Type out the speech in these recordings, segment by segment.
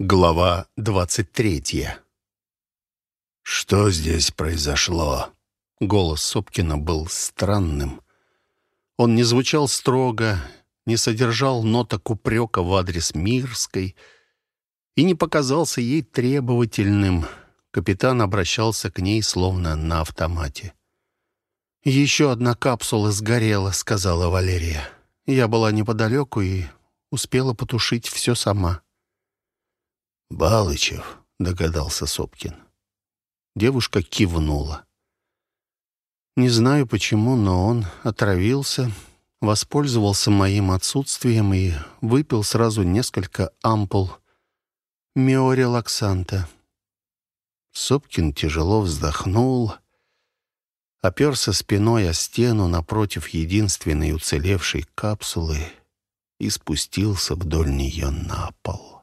Глава двадцать третья. «Что здесь произошло?» Голос Сопкина был странным. Он не звучал строго, не содержал ноток упрека в адрес Мирской и не показался ей требовательным. Капитан обращался к ней словно на автомате. «Еще одна капсула сгорела», — сказала Валерия. «Я была неподалеку и успела потушить все сама». «Балычев», — догадался Сопкин. Девушка кивнула. Не знаю почему, но он отравился, воспользовался моим отсутствием и выпил сразу несколько ампул миорелаксанта. Сопкин тяжело вздохнул, оперся спиной о стену напротив единственной уцелевшей капсулы и спустился вдоль нее на пол.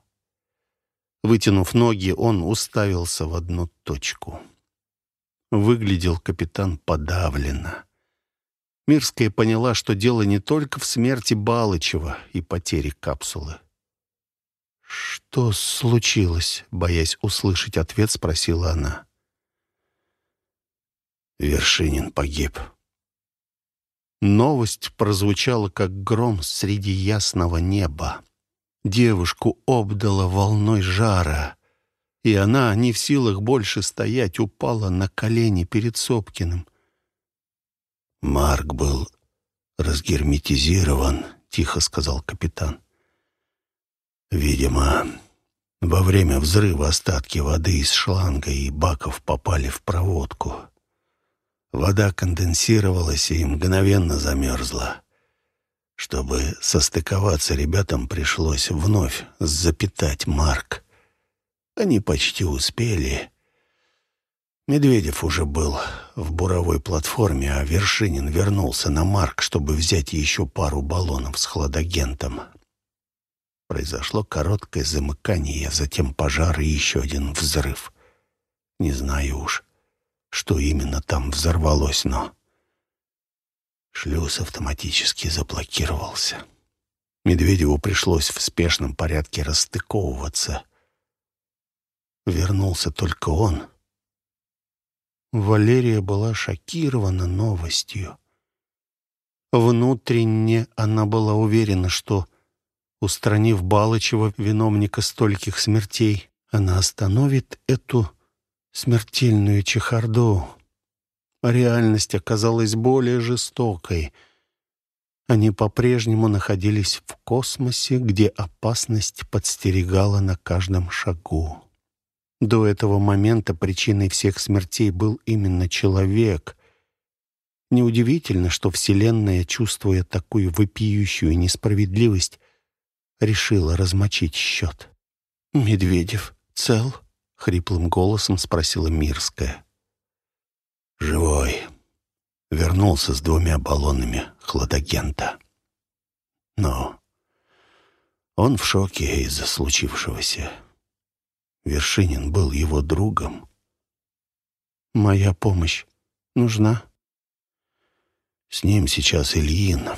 Вытянув ноги, он уставился в одну точку. Выглядел капитан подавленно. Мирская поняла, что дело не только в смерти Балычева и потере капсулы. «Что случилось?» — боясь услышать ответ, спросила она. Вершинин погиб. Новость прозвучала, как гром среди ясного неба. Девушку обдало волной жара, и она, не в силах больше стоять, упала на колени перед Сопкиным. «Марк был разгерметизирован», — тихо сказал капитан. «Видимо, во время взрыва остатки воды из шланга и баков попали в проводку. Вода конденсировалась и мгновенно замерзла. Чтобы состыковаться, ребятам пришлось вновь запитать Марк. Они почти успели. Медведев уже был в буровой платформе, а Вершинин вернулся на Марк, чтобы взять еще пару баллонов с хладагентом. Произошло короткое замыкание, затем пожар и еще один взрыв. Не знаю уж, что именно там взорвалось, но Шлюз автоматически заблокировался. Медведеву пришлось в спешном порядке расстыковываться. Вернулся только он. Валерия была шокирована новостью. Внутренне она была уверена, что, устранив Балычева, виновника стольких смертей, она остановит эту смертельную чехарду. Реальность оказалась более жестокой. Они по-прежнему находились в космосе, где опасность подстерегала на каждом шагу. До этого момента причиной всех смертей был именно человек. Неудивительно, что Вселенная, чувствуя такую вопиющую несправедливость, решила размочить счет. «Медведев цел?» — хриплым голосом спросила Мирская. Живой. Вернулся с двумя баллонами хладагента. Но он в шоке из-за случившегося. Вершинин был его другом. «Моя помощь нужна?» «С ним сейчас Ильин.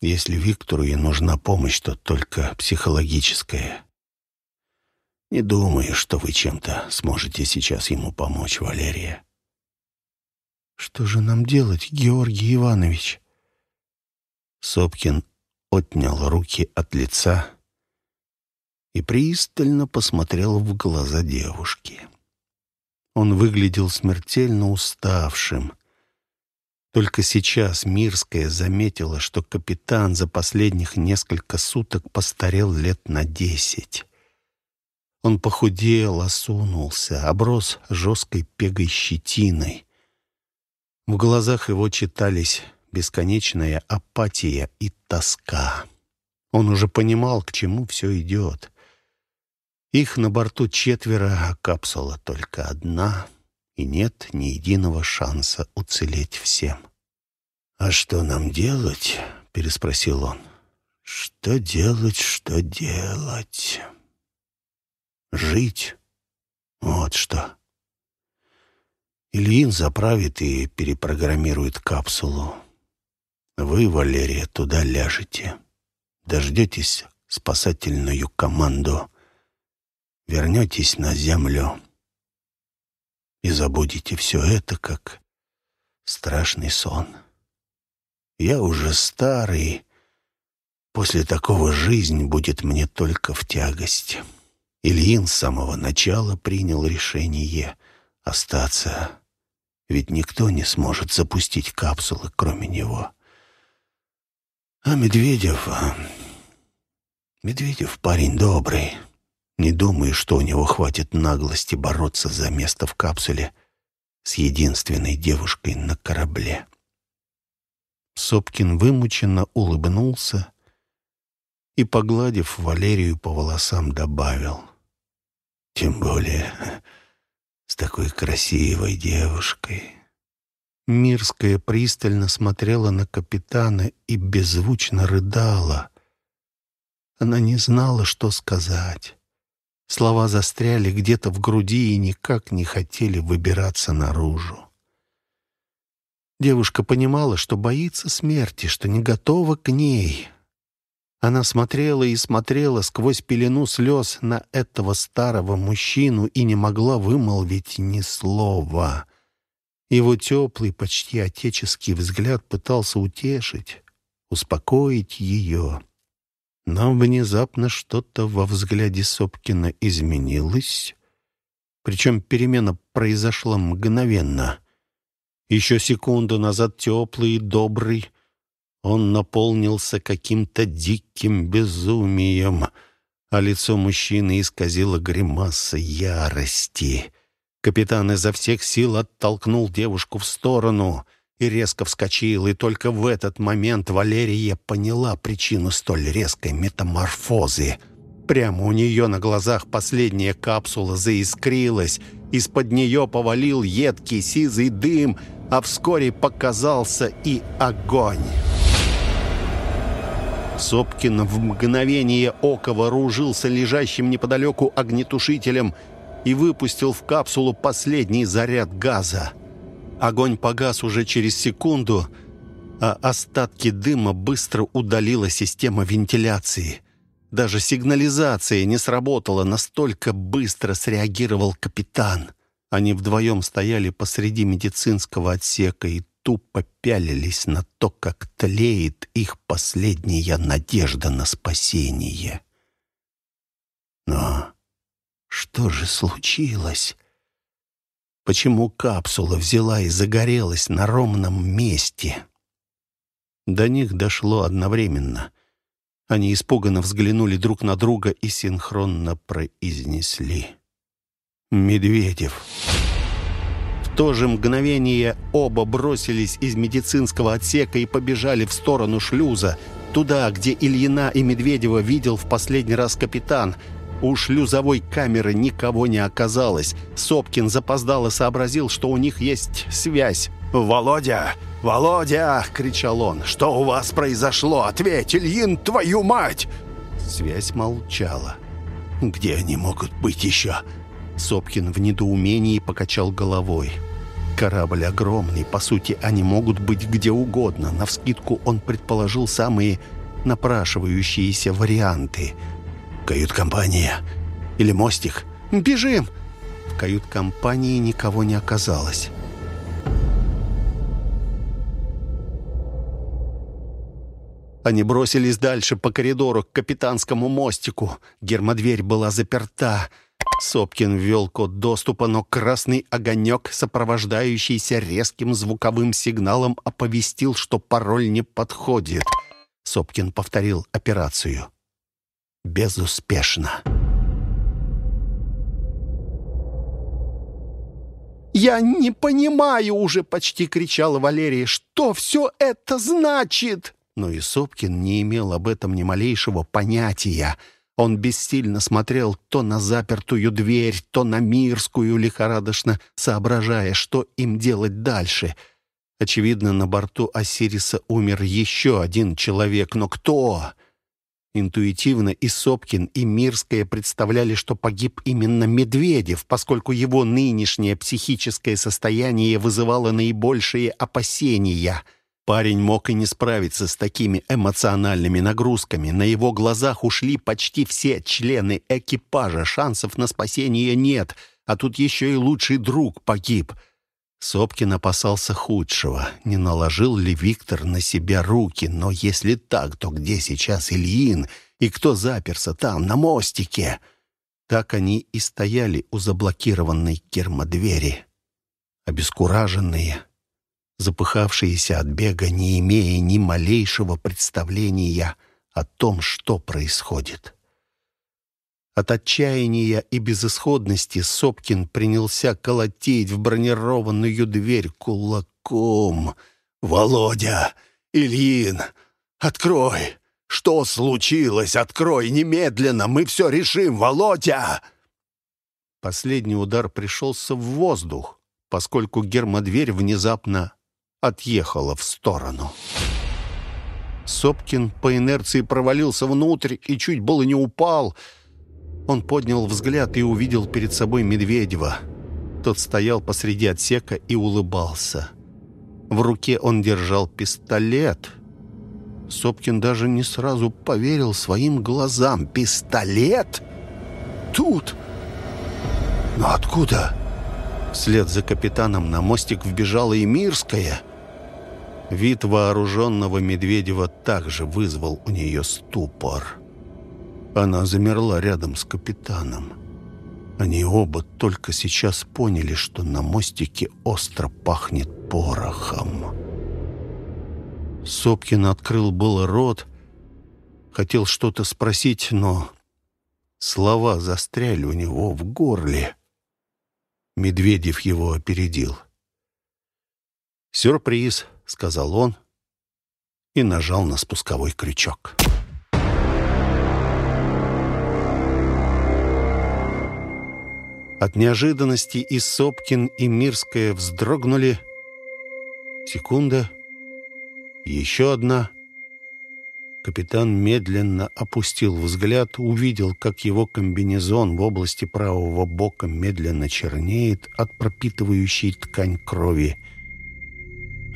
Если Виктору и нужна помощь, то только психологическая. Не думаю, что вы чем-то сможете сейчас ему помочь, Валерия. «Что же нам делать, Георгий Иванович?» Сопкин отнял руки от лица и пристально посмотрел в глаза девушки. Он выглядел смертельно уставшим. Только сейчас Мирская заметила, что капитан за последних несколько суток постарел лет на десять. Он похудел, осунулся, оброс жесткой пегой щетиной. В глазах его читались бесконечная апатия и тоска. Он уже понимал, к чему все идет. Их на борту четверо, а капсула только одна, и нет ни единого шанса уцелеть всем. «А что нам делать?» — переспросил он. «Что делать, что делать?» «Жить. Вот что». Ильин заправит и перепрограммирует капсулу. Вы, Валерия, туда ляжете. Дождетесь спасательную команду. вернетесь на землю и забудете все это, как страшный сон. Я уже старый, после такого жизнь будет мне только в тягость. Ильин с самого начала принял решение остаться, ведь никто не сможет запустить капсулы, кроме него. А Медведев... А, Медведев парень добрый. Не думаю, что у него хватит наглости бороться за место в капсуле с единственной девушкой на корабле. Сопкин вымученно улыбнулся и, погладив Валерию по волосам, добавил. «Тем более с такой красивой девушкой». Мирская пристально смотрела на капитана и беззвучно рыдала. Она не знала, что сказать. Слова застряли где-то в груди и никак не хотели выбираться наружу. Девушка понимала, что боится смерти, что не готова к ней. Она смотрела и смотрела сквозь пелену слез на этого старого мужчину и не могла вымолвить ни слова. Его теплый, почти отеческий взгляд пытался утешить, успокоить ее. Но внезапно что-то во взгляде Сопкина изменилось, причем перемена произошла мгновенно. Еще секунду назад теплый и добрый, он наполнился каким-то диким безумием, а лицо мужчины исказило гримаса ярости. Капитан изо всех сил оттолкнул девушку в сторону — и резко вскочил, и только в этот момент Валерия поняла причину столь резкой метаморфозы. Прямо у нее на глазах последняя капсула заискрилась, из-под нее повалил едкий сизый дым, а вскоре показался и огонь. Сопкин в мгновение ока вооружился лежащим неподалеку огнетушителем и выпустил в капсулу последний заряд газа. Огонь погас уже через секунду, а остатки дыма быстро удалила система вентиляции. Даже сигнализация не сработала, настолько быстро среагировал капитан. Они вдвоем стояли посреди медицинского отсека и тупо пялились на то, как тлеет их последняя надежда на спасение. Но что же случилось? Почему капсула взяла и загорелась на ровном месте? До них дошло одновременно. Они испуганно взглянули друг на друга и синхронно произнесли. «Медведев». То же мгновение оба бросились из медицинского отсека и побежали в сторону шлюза, туда, где Ильина и Медведева видел в последний раз капитан — у шлюзовой камеры никого не оказалось. Сопкин запоздало сообразил, что у них есть связь. «Володя! Володя!» — кричал он. «Что у вас произошло? Ответь, Ильин, твою мать!» Связь молчала. «Где они могут быть еще?» Сопкин в недоумении покачал головой. Корабль огромный, по сути, они могут быть где угодно. Навскидку он предположил самые напрашивающиеся варианты — «Кают-компания? Или мостик?» «Бежим!» В кают-компании никого не оказалось. Они бросились дальше по коридору к капитанскому мостику. Гермодверь была заперта. Сопкин ввел код доступа, но красный огонек, сопровождающийся резким звуковым сигналом, оповестил, что пароль не подходит. Сопкин повторил операцию безуспешно. «Я не понимаю уже!» — почти кричала Валерия. «Что все это значит?» Но и Сопкин не имел об этом ни малейшего понятия. Он бессильно смотрел то на запертую дверь, то на Мирскую, лихорадочно соображая, что им делать дальше. Очевидно, на борту Осириса умер еще один человек, но кто? Интуитивно и Сопкин, и Мирская представляли, что погиб именно Медведев, поскольку его нынешнее психическое состояние вызывало наибольшие опасения. Парень мог и не справиться с такими эмоциональными нагрузками. На его глазах ушли почти все члены экипажа. Шансов на спасение нет. А тут еще и лучший друг погиб. Сопкин опасался худшего. Не наложил ли Виктор на себя руки? Но если так, то где сейчас Ильин? И кто заперся там, на мостике? Так они и стояли у заблокированной кермодвери. Обескураженные, запыхавшиеся от бега, не имея ни малейшего представления о том, что происходит. От отчаяния и безысходности Сопкин принялся колотить в бронированную дверь кулаком. «Володя! Ильин! Открой! Что случилось? Открой немедленно! Мы все решим, Володя!» Последний удар пришелся в воздух, поскольку гермодверь внезапно отъехала в сторону. Сопкин по инерции провалился внутрь и чуть было не упал. Он поднял взгляд и увидел перед собой Медведева. Тот стоял посреди отсека и улыбался. В руке он держал пистолет. Сопкин даже не сразу поверил своим глазам. «Пистолет? Тут? Но откуда?» Вслед за капитаном на мостик вбежала и Мирская. Вид вооруженного Медведева также вызвал у нее ступор. Она замерла рядом с капитаном. Они оба только сейчас поняли, что на мостике остро пахнет порохом. Сопкин открыл было рот, хотел что-то спросить, но слова застряли у него в горле. Медведев его опередил. «Сюрприз», — сказал он и нажал на спусковой крючок. От неожиданности и Сопкин, и Мирская вздрогнули. Секунда, еще одна — Капитан медленно опустил взгляд, увидел, как его комбинезон в области правого бока медленно чернеет от пропитывающей ткань крови,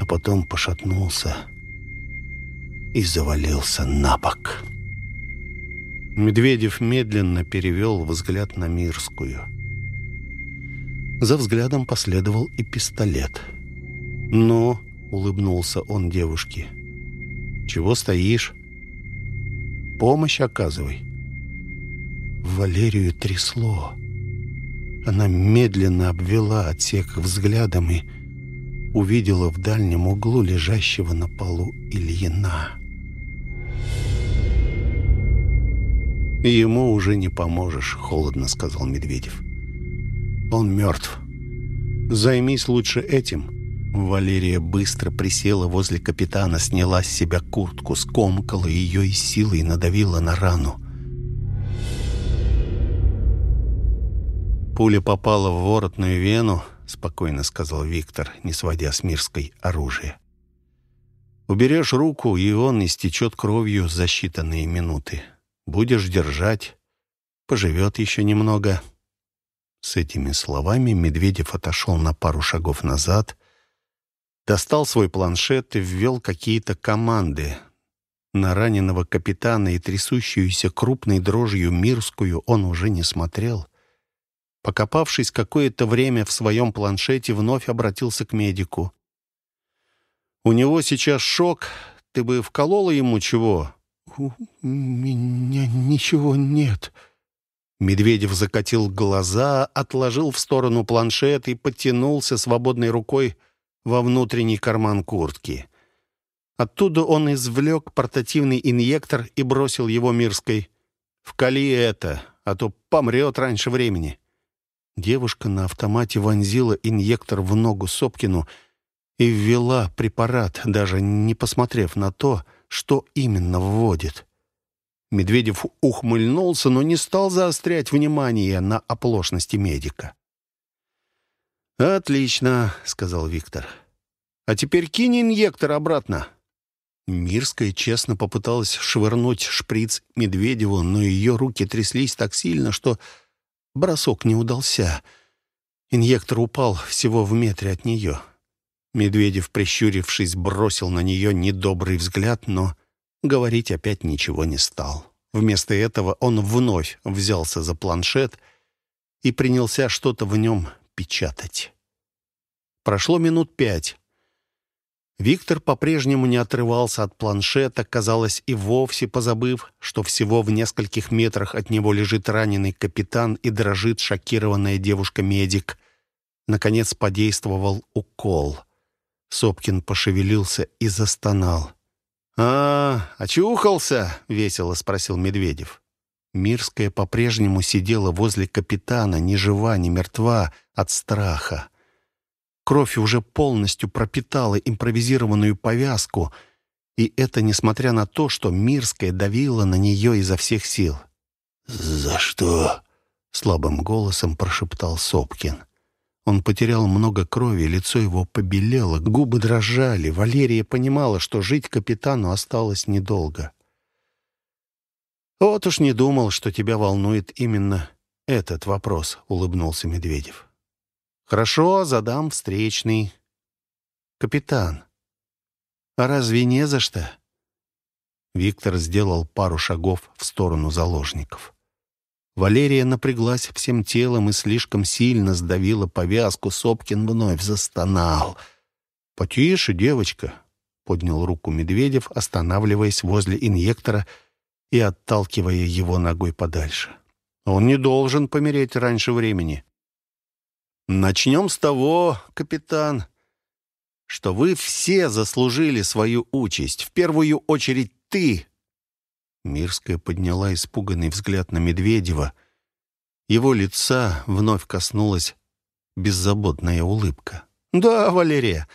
а потом пошатнулся и завалился на бок. Медведев медленно перевел взгляд на Мирскую. За взглядом последовал и пистолет. «Ну», — улыбнулся он девушке, — «чего стоишь?» Помощь оказывай». Валерию трясло. Она медленно обвела отсек взглядом и увидела в дальнем углу лежащего на полу Ильина. «Ему уже не поможешь», — холодно сказал Медведев. «Он мертв. Займись лучше этим». Валерия быстро присела возле капитана, сняла с себя куртку, скомкала ее и силой надавила на рану. Пуля попала в воротную вену, спокойно сказал Виктор, не сводя с Мирской оружие. Уберешь руку, и он истечет кровью за считанные минуты. Будешь держать, поживет еще немного. С этими словами Медведев отошел на пару шагов назад — достал свой планшет и ввел какие-то команды. На раненого капитана и трясущуюся крупной дрожью Мирскую он уже не смотрел. Покопавшись какое-то время в своем планшете, вновь обратился к медику. «У него сейчас шок. Ты бы вколола ему чего?» «У меня ничего нет». Медведев закатил глаза, отложил в сторону планшет и подтянулся свободной рукой во внутренний карман куртки. Оттуда он извлек портативный инъектор и бросил его Мирской. «Вкали это, а то помрет раньше времени». Девушка на автомате вонзила инъектор в ногу Сопкину и ввела препарат, даже не посмотрев на то, что именно вводит. Медведев ухмыльнулся, но не стал заострять внимание на оплошности медика. «Отлично», — сказал Виктор. «А теперь кинь инъектор обратно». Мирская честно попыталась швырнуть шприц Медведеву, но ее руки тряслись так сильно, что бросок не удался. Инъектор упал всего в метре от нее. Медведев, прищурившись, бросил на нее недобрый взгляд, но говорить опять ничего не стал. Вместо этого он вновь взялся за планшет и принялся что-то в нем печатать. Прошло минут пять. Виктор по-прежнему не отрывался от планшета, казалось, и вовсе позабыв, что всего в нескольких метрах от него лежит раненый капитан и дрожит шокированная девушка-медик. Наконец подействовал укол. Сопкин пошевелился и застонал. «А, очухался?» — весело спросил Медведев. Мирская по-прежнему сидела возле капитана, ни жива, ни мертва, от страха. Кровь уже полностью пропитала импровизированную повязку, и это несмотря на то, что Мирская давила на нее изо всех сил. «За что?» — слабым голосом прошептал Сопкин. Он потерял много крови, лицо его побелело, губы дрожали. Валерия понимала, что жить капитану осталось недолго. «Вот уж не думал, что тебя волнует именно этот вопрос», — улыбнулся Медведев. «Хорошо, задам встречный. Капитан, а разве не за что?» Виктор сделал пару шагов в сторону заложников. Валерия напряглась всем телом и слишком сильно сдавила повязку. Сопкин вновь застонал. «Потише, девочка», — поднял руку Медведев, останавливаясь возле инъектора и отталкивая его ногой подальше. «Он не должен помереть раньше времени». «Начнем с того, капитан, что вы все заслужили свою участь. В первую очередь ты, Мирская подняла испуганный взгляд на Медведева. Его лица вновь коснулась беззаботная улыбка. «Да, Валерия,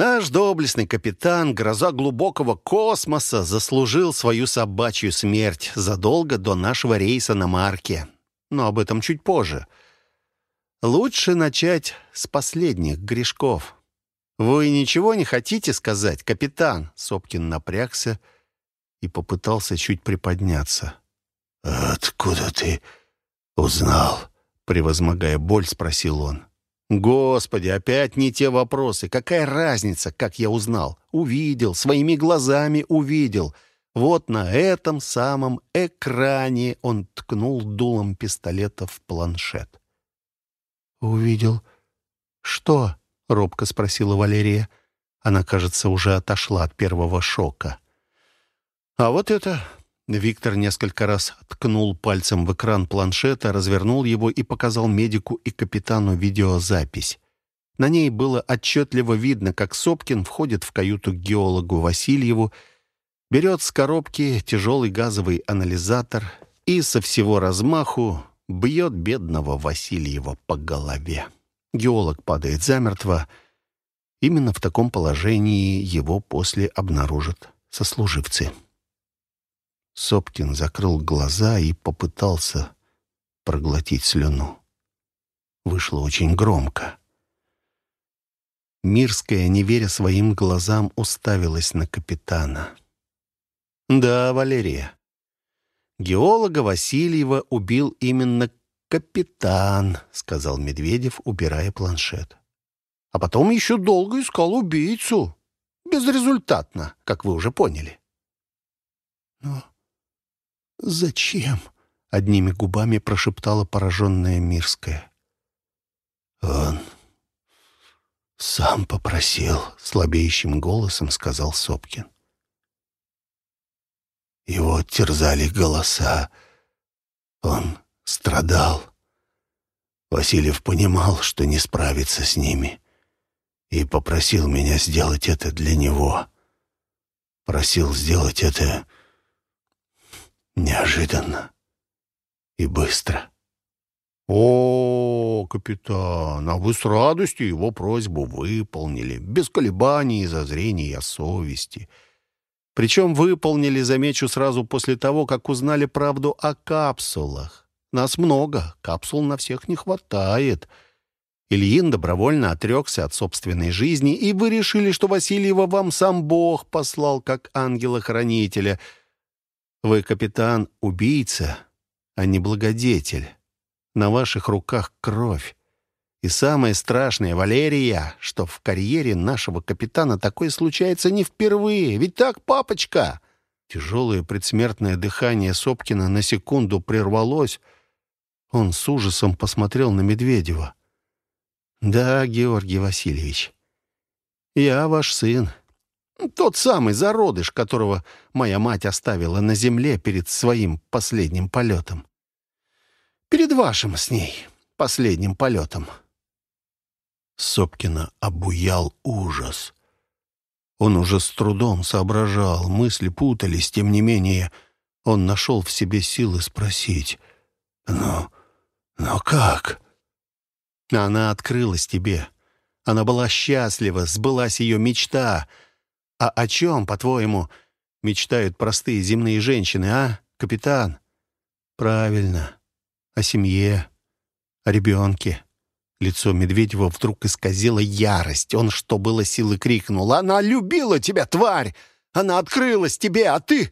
наш доблестный капитан, гроза глубокого космоса, заслужил свою собачью смерть задолго до нашего рейса на Марке. Но об этом чуть позже. Лучше начать с последних грешков. Вы ничего не хотите сказать, капитан?» Сопкин напрягся, — и попытался чуть приподняться. «Откуда ты узнал?» Превозмогая боль, спросил он. «Господи, опять не те вопросы. Какая разница, как я узнал? Увидел, своими глазами увидел. Вот на этом самом экране он ткнул дулом пистолета в планшет. «Увидел? Что?» — робко спросила Валерия. Она, кажется, уже отошла от первого шока. А вот это... Виктор несколько раз ткнул пальцем в экран планшета, развернул его и показал медику и капитану видеозапись. На ней было отчетливо видно, как Сопкин входит в каюту к геологу Васильеву, берет с коробки тяжелый газовый анализатор и со всего размаху бьет бедного Васильева по голове. Геолог падает замертво. Именно в таком положении его после обнаружат сослуживцы. Сопкин закрыл глаза и попытался проглотить слюну. Вышло очень громко. Мирская, не веря своим глазам, уставилась на капитана. «Да, Валерия, геолога Васильева убил именно капитан», — сказал Медведев, убирая планшет. «А потом еще долго искал убийцу. Безрезультатно, как вы уже поняли». «Но «Зачем?» — одними губами прошептала пораженная Мирская. «Он сам попросил», — слабеющим голосом сказал Сопкин. Его терзали голоса. Он страдал. Васильев понимал, что не справится с ними, и попросил меня сделать это для него. Просил сделать это Неожиданно и быстро. «О, капитан, а вы с радостью его просьбу выполнили, без колебаний и зазрений совести. Причем выполнили, замечу, сразу после того, как узнали правду о капсулах. Нас много, капсул на всех не хватает». Ильин добровольно отрекся от собственной жизни, и вы решили, что Васильева вам сам Бог послал как ангела-хранителя — вы, капитан, убийца, а не благодетель. На ваших руках кровь. И самое страшное, Валерия, что в карьере нашего капитана такое случается не впервые. Ведь так, папочка?» Тяжелое предсмертное дыхание Сопкина на секунду прервалось. Он с ужасом посмотрел на Медведева. «Да, Георгий Васильевич, я ваш сын. Тот самый зародыш, которого моя мать оставила на земле перед своим последним полетом. Перед вашим с ней последним полетом». Сопкина обуял ужас. Он уже с трудом соображал, мысли путались, тем не менее он нашел в себе силы спросить. «Ну, но как?» «Она открылась тебе. Она была счастлива, сбылась ее мечта. А о чем, по-твоему, мечтают простые земные женщины, а, капитан?» «Правильно. О семье, о ребенке». Лицо Медведева вдруг исказило ярость. Он, что было силы, крикнул. «Она любила тебя, тварь! Она открылась тебе, а ты...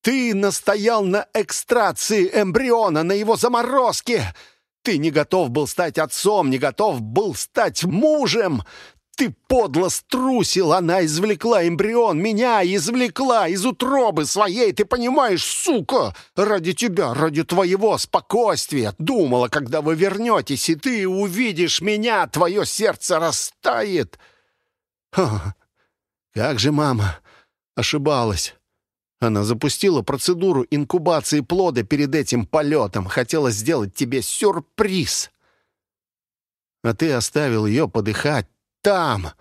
Ты настоял на экстрации эмбриона, на его заморозке! Ты не готов был стать отцом, не готов был стать мужем! Ты подло струсил, она извлекла эмбрион, меня извлекла из утробы своей, ты понимаешь, сука? Ради тебя, ради твоего спокойствия. Думала, когда вы вернетесь, и ты увидишь меня, твое сердце растает. Ха, как же мама ошибалась. Она запустила процедуру инкубации плода перед этим полетом, хотела сделать тебе сюрприз. А ты оставил ее подыхать там!»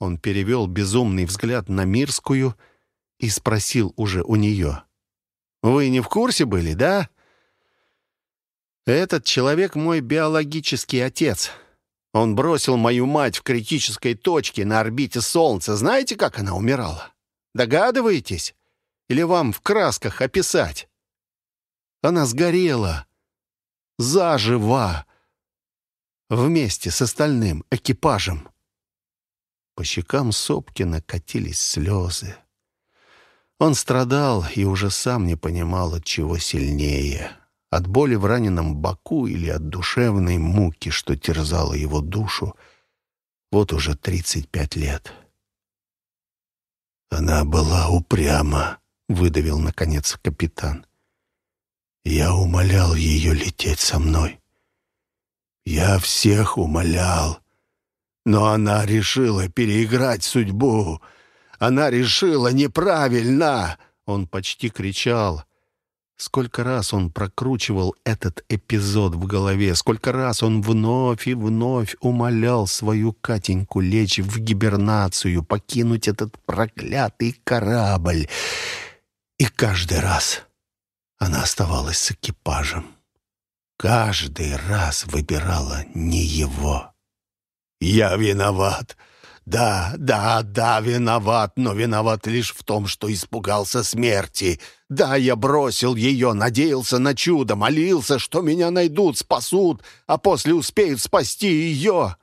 Он перевел безумный взгляд на Мирскую и спросил уже у нее. «Вы не в курсе были, да?» «Этот человек мой биологический отец. Он бросил мою мать в критической точке на орбите Солнца. Знаете, как она умирала? Догадываетесь? Или вам в красках описать?» Она сгорела. Заживо. Вместе с остальным экипажем. По щекам Сопкина катились слезы. Он страдал и уже сам не понимал, от чего сильнее. От боли в раненом боку или от душевной муки, что терзала его душу. Вот уже тридцать пять лет. «Она была упряма», — выдавил, наконец, капитан. «Я умолял ее лететь со мной. Я всех умолял, но она решила переиграть судьбу. Она решила неправильно!» Он почти кричал. Сколько раз он прокручивал этот эпизод в голове, сколько раз он вновь и вновь умолял свою Катеньку лечь в гибернацию, покинуть этот проклятый корабль. И каждый раз она оставалась с экипажем. Каждый раз выбирала не его. «Я виноват. Да, да, да, виноват, но виноват лишь в том, что испугался смерти. Да, я бросил ее, надеялся на чудо, молился, что меня найдут, спасут, а после успеют спасти ее».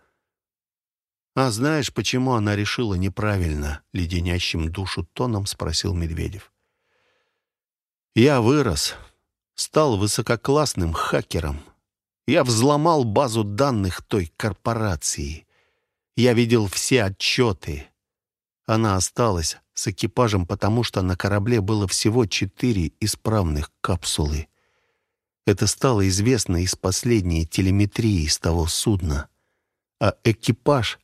«А знаешь, почему она решила неправильно?» — леденящим душу тоном спросил Медведев. «Я вырос, стал высококлассным хакером. Я взломал базу данных той корпорации. Я видел все отчеты. Она осталась с экипажем, потому что на корабле было всего четыре исправных капсулы. Это стало известно из последней телеметрии с того судна. А экипаж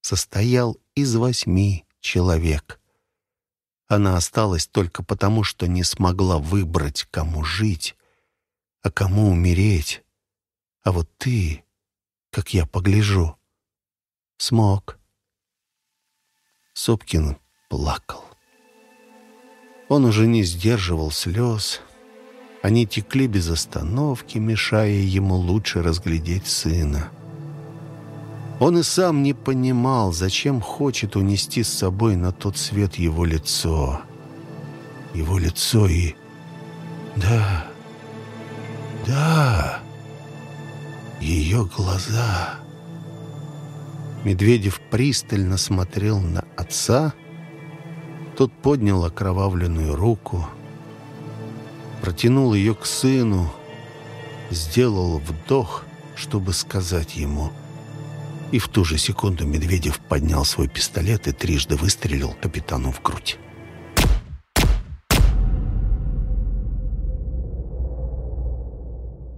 состоял из восьми человек. Она осталась только потому, что не смогла выбрать, кому жить, а кому умереть. А вот ты, как я погляжу, Смог. Сопкин плакал. Он уже не сдерживал слез. Они текли без остановки, мешая ему лучше разглядеть сына. Он и сам не понимал, зачем хочет унести с собой на тот свет его лицо. Его лицо и... Да, да, ее глаза... Медведев пристально смотрел на отца. Тот поднял окровавленную руку, протянул ее к сыну, сделал вдох, чтобы сказать ему И в ту же секунду Медведев поднял свой пистолет и трижды выстрелил капитану в грудь.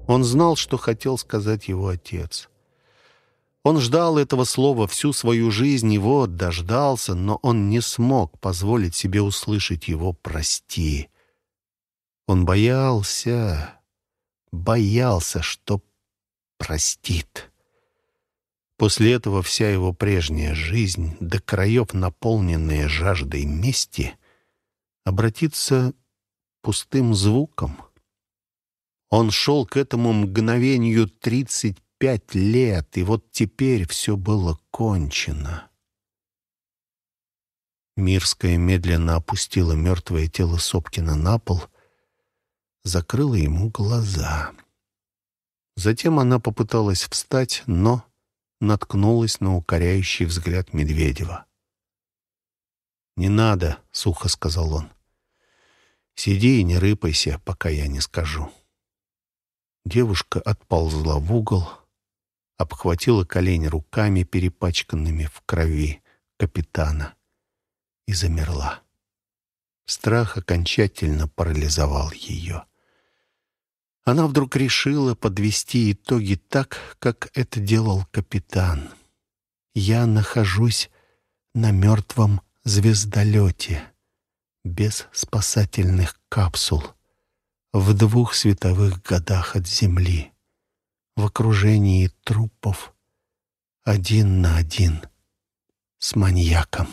Он знал, что хотел сказать его отец. Он ждал этого слова всю свою жизнь, и вот дождался, но он не смог позволить себе услышать его «прости». Он боялся, боялся, что простит. После этого вся его прежняя жизнь, до краев наполненная жаждой мести, обратится пустым звуком. Он шел к этому мгновению тридцать пять лет, и вот теперь все было кончено. Мирская медленно опустила мертвое тело Сопкина на пол, закрыла ему глаза. Затем она попыталась встать, но наткнулась на укоряющий взгляд Медведева. «Не надо», — сухо сказал он. «Сиди и не рыпайся, пока я не скажу». Девушка отползла в угол, обхватила колени руками, перепачканными в крови капитана, и замерла. Страх окончательно парализовал ее. Она вдруг решила подвести итоги так, как это делал капитан. «Я нахожусь на мертвом звездолете, без спасательных капсул, в двух световых годах от Земли в окружении трупов, один на один с маньяком.